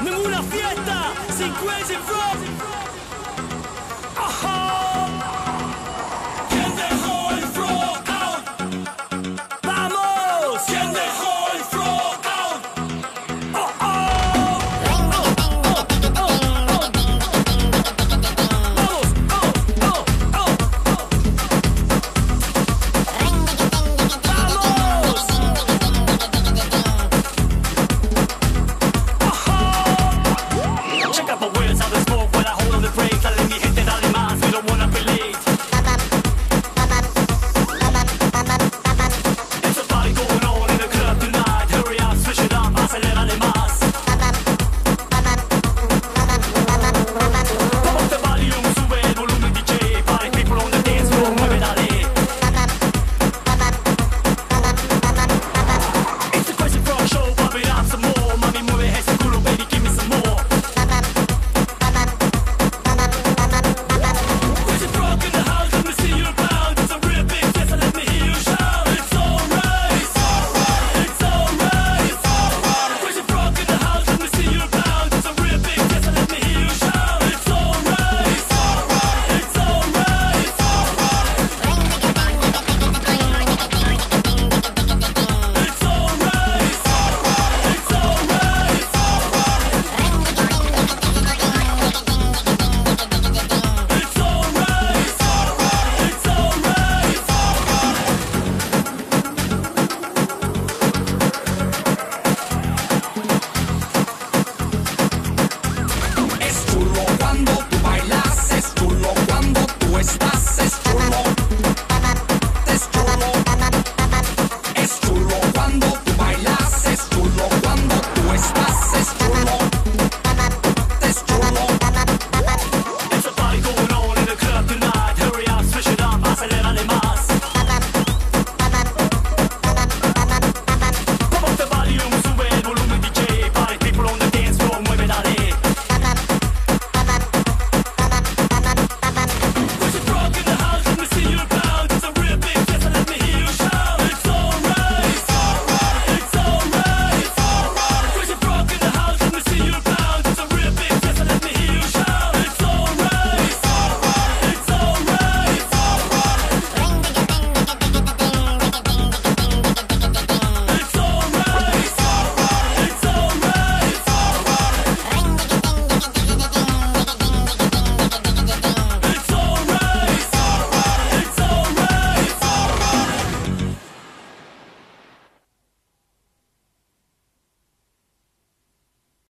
Ninguna fiesta sin crazy frogs.